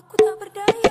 Aku tak berdaya.